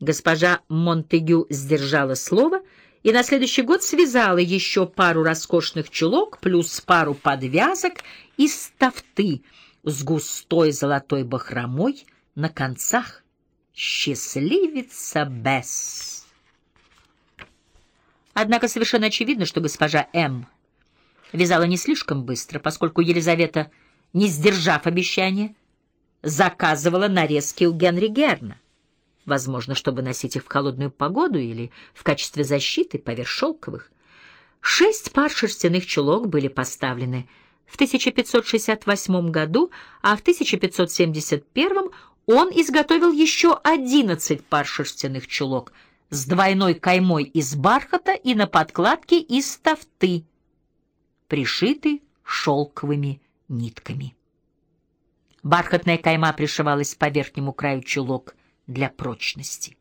Госпожа Монтегю сдержала слово и на следующий год связала еще пару роскошных чулок плюс пару подвязок из тафты с густой золотой бахромой на концах. Счастливица Бесс! Однако совершенно очевидно, что госпожа М. вязала не слишком быстро, поскольку Елизавета, не сдержав обещания, заказывала нарезки у Генри Герна возможно, чтобы носить их в холодную погоду или в качестве защиты поверх шелковых. Шесть пар шерстяных чулок были поставлены в 1568 году, а в 1571 он изготовил еще 11 пар шерстяных чулок с двойной каймой из бархата и на подкладке из тафты, пришитой шелковыми нитками. Бархатная кайма пришивалась по верхнему краю чулок для прочности.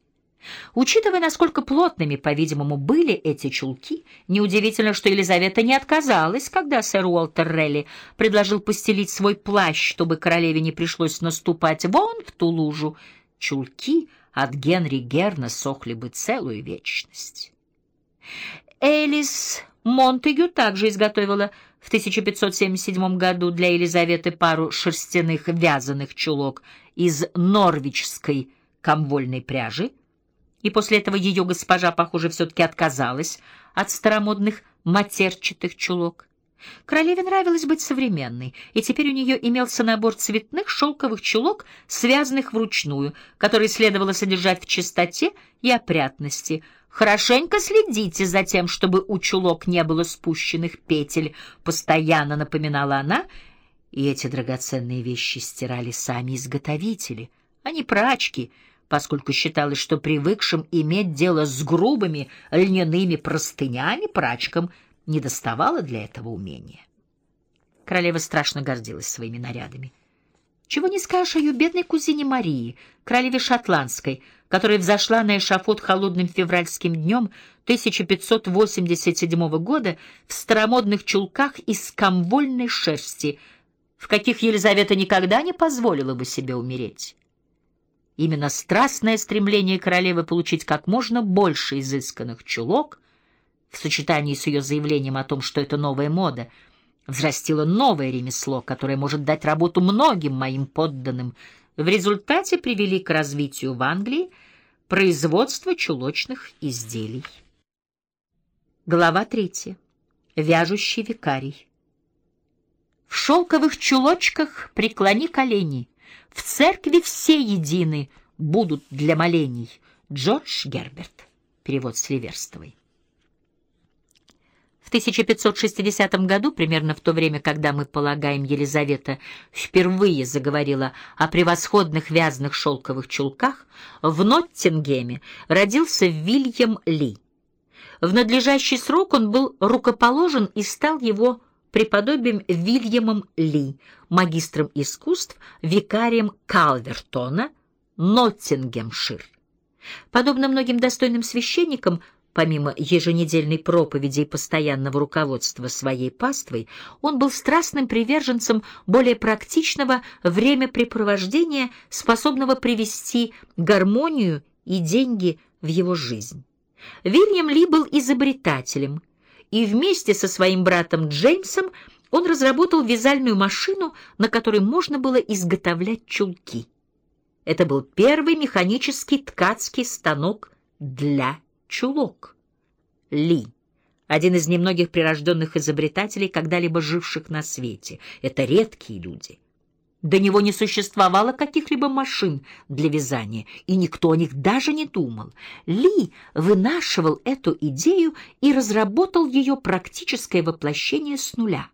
Учитывая, насколько плотными, по-видимому, были эти чулки, неудивительно, что Елизавета не отказалась, когда сэр Уолтер Релли предложил постелить свой плащ, чтобы королеве не пришлось наступать вон в ту лужу. Чулки от Генри Герна сохли бы целую вечность. Элис Монтегю также изготовила в 1577 году для Елизаветы пару шерстяных вязаных чулок из норвичской комвольной пряжи, и после этого ее госпожа, похоже, все-таки отказалась от старомодных матерчатых чулок. Королеве нравилось быть современной, и теперь у нее имелся набор цветных шелковых чулок, связанных вручную, которые следовало содержать в чистоте и опрятности. «Хорошенько следите за тем, чтобы у чулок не было спущенных петель», — постоянно напоминала она, и эти драгоценные вещи стирали сами изготовители, а не прачки — поскольку считалось, что привыкшим иметь дело с грубыми льняными простынями прачкам не доставало для этого умения. Королева страшно гордилась своими нарядами. Чего не скажешь о ее бедной кузине Марии, королеве шотландской, которая взошла на эшафот холодным февральским днем 1587 года в старомодных чулках из комвольной шерсти, в каких Елизавета никогда не позволила бы себе умереть. Именно страстное стремление королевы получить как можно больше изысканных чулок в сочетании с ее заявлением о том, что это новая мода, взрастило новое ремесло, которое может дать работу многим моим подданным, в результате привели к развитию в Англии производства чулочных изделий. Глава третья. Вяжущий викарий. В шелковых чулочках преклони колени — в церкви все едины будут для молений. Джордж Герберт. Перевод с Ливерстовой. В 1560 году, примерно в то время, когда мы полагаем, Елизавета впервые заговорила о превосходных вязаных шелковых чулках, в Ноттингеме родился Вильям Ли. В надлежащий срок он был рукоположен и стал его преподобием Вильямом Ли, магистром искусств, викарием Калвертона, Ноттингемшир. Подобно многим достойным священникам, помимо еженедельной проповеди и постоянного руководства своей паствой, он был страстным приверженцем более практичного времяпрепровождения, способного привести гармонию и деньги в его жизнь. Вильям Ли был изобретателем, и вместе со своим братом Джеймсом он разработал вязальную машину, на которой можно было изготовлять чулки. Это был первый механический ткацкий станок для чулок. Ли — один из немногих прирожденных изобретателей, когда-либо живших на свете. Это редкие люди — до него не существовало каких-либо машин для вязания, и никто о них даже не думал. Ли вынашивал эту идею и разработал ее практическое воплощение с нуля.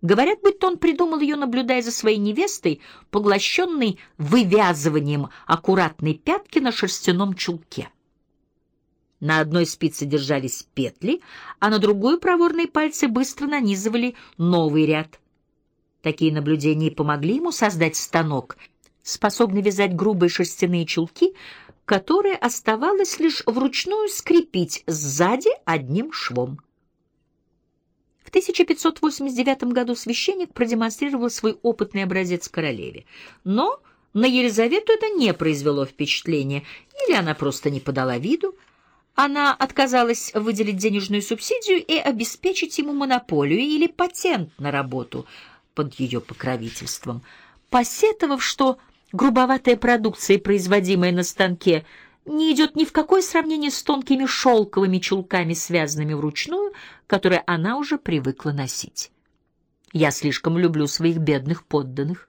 Говорят, будто он придумал ее, наблюдая за своей невестой, поглощенной вывязыванием аккуратной пятки на шерстяном чулке. На одной спице держались петли, а на другую проворные пальцы быстро нанизывали новый ряд — Такие наблюдения помогли ему создать станок, способный вязать грубые шерстяные чулки, которые оставалось лишь вручную скрепить сзади одним швом. В 1589 году священник продемонстрировал свой опытный образец королеве, но на Елизавету это не произвело впечатления, или она просто не подала виду. Она отказалась выделить денежную субсидию и обеспечить ему монополию или патент на работу под ее покровительством, посетовав, что грубоватая продукция, производимая на станке, не идет ни в какое сравнение с тонкими шелковыми чулками, связанными вручную, которые она уже привыкла носить. Я слишком люблю своих бедных подданных,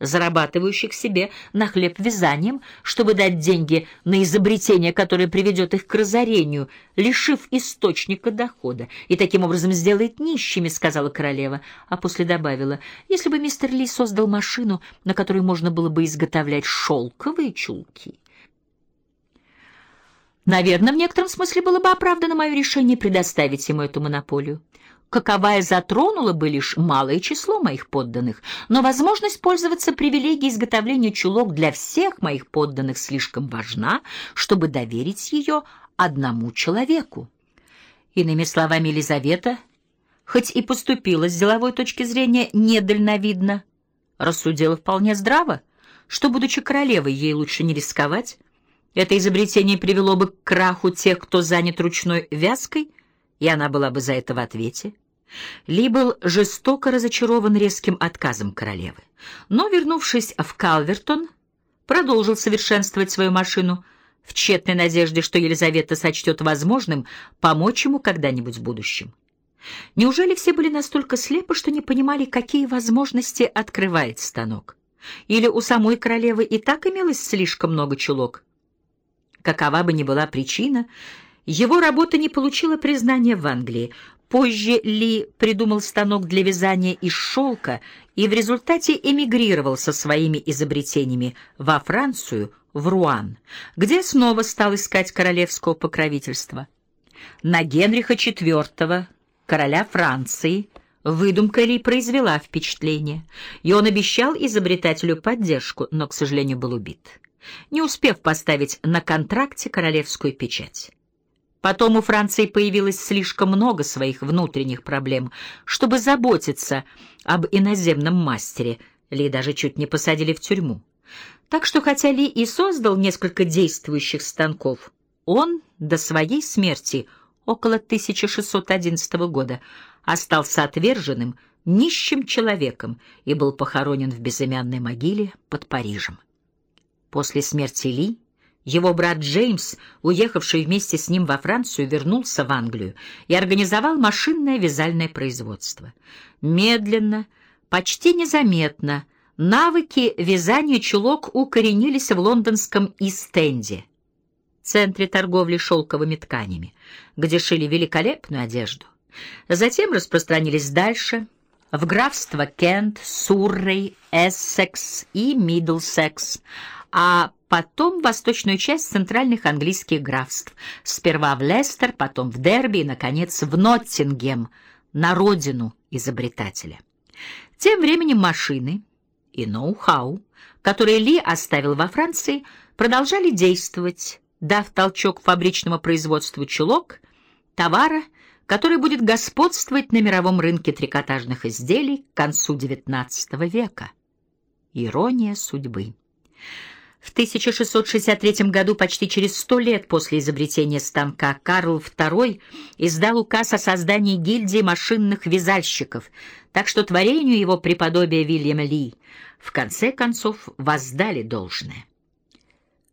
зарабатывающих себе на хлеб вязанием, чтобы дать деньги на изобретение, которое приведет их к разорению, лишив источника дохода, и таким образом сделает нищими, сказала королева, а после добавила: если бы мистер Ли создал машину, на которой можно было бы изготовлять шелковые чулки, Наверное, в некотором смысле было бы оправдано мое решение предоставить ему эту монополию каковая затронула бы лишь малое число моих подданных, но возможность пользоваться привилегией изготовления чулок для всех моих подданных слишком важна, чтобы доверить ее одному человеку. Иными словами, Елизавета, хоть и поступила с деловой точки зрения недальновидно, рассудила вполне здраво, что, будучи королевой, ей лучше не рисковать. Это изобретение привело бы к краху тех, кто занят ручной вязкой, и она была бы за это в ответе. Ли был жестоко разочарован резким отказом королевы, но, вернувшись в Калвертон, продолжил совершенствовать свою машину в тщетной надежде, что Елизавета сочтет возможным помочь ему когда-нибудь в будущем. Неужели все были настолько слепы, что не понимали, какие возможности открывает станок? Или у самой королевы и так имелось слишком много чулок? Какова бы ни была причина, его работа не получила признания в Англии. Позже Ли придумал станок для вязания из шелка и в результате эмигрировал со своими изобретениями во Францию, в Руан, где снова стал искать королевского покровительства. На Генриха IV, короля Франции, выдумка Ли произвела впечатление, и он обещал изобретателю поддержку, но, к сожалению, был убит, не успев поставить на контракте королевскую печать. Потом у Франции появилось слишком много своих внутренних проблем, чтобы заботиться об иноземном мастере. Ли даже чуть не посадили в тюрьму. Так что хотя Ли и создал несколько действующих станков, он до своей смерти около 1611 года остался отверженным, нищим человеком и был похоронен в безымянной могиле под Парижем. После смерти Ли его брат Джеймс, уехавший вместе с ним во Францию, вернулся в Англию и организовал машинное вязальное производство. Медленно, почти незаметно, навыки вязания чулок укоренились в лондонском Истенде, центре торговли шелковыми тканями, где шили великолепную одежду. Затем распространились дальше в графство Кент, Суррей, Эссекс и Мидлсекс, а потом в восточную часть центральных английских графств, сперва в Лестер, потом в Дерби и, наконец, в Ноттингем, на родину изобретателя. Тем временем машины и ноу-хау, которые Ли оставил во Франции, продолжали действовать, дав толчок фабричному производству чулок, товара, который будет господствовать на мировом рынке трикотажных изделий к концу XIX века. Ирония судьбы. В 1663 году, почти через сто лет после изобретения станка, Карл II издал указ о создании гильдии машинных вязальщиков, так что творению его преподобия Вильяма Ли в конце концов воздали должное.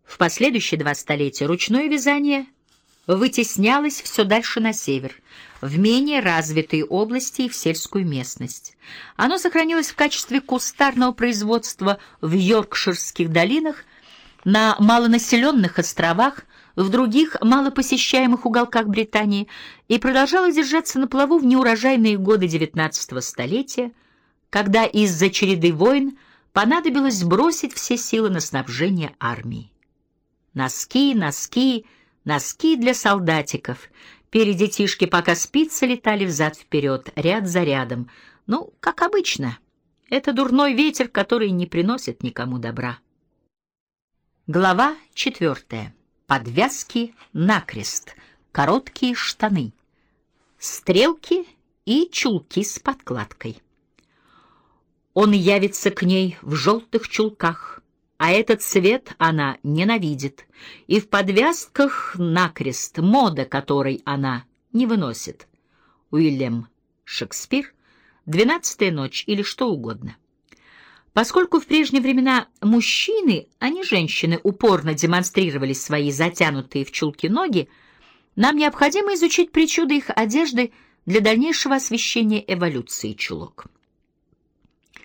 В последующие два столетия ручное вязание вытеснялось все дальше на север, в менее развитые области и в сельскую местность. Оно сохранилось в качестве кустарного производства в Йоркширских долинах – на малонаселенных островах, в других малопосещаемых уголках Британии и продолжала держаться на плаву в неурожайные годы XIX столетия, когда из-за череды войн понадобилось бросить все силы на снабжение армии. Носки, носки, носки для солдатиков. Перед детишки пока спицы летали взад-вперед, ряд за рядом. Ну, как обычно. Это дурной ветер, который не приносит никому добра. Глава четвертая. Подвязки накрест, короткие штаны, стрелки и чулки с подкладкой. Он явится к ней в желтых чулках, а этот цвет она ненавидит, и в подвязках накрест мода, которой она не выносит. Уильям Шекспир, «Двенадцатая ночь» или что угодно. Поскольку в прежние времена мужчины, а не женщины, упорно демонстрировали свои затянутые в чулки ноги, нам необходимо изучить причуды их одежды для дальнейшего освещения эволюции чулок.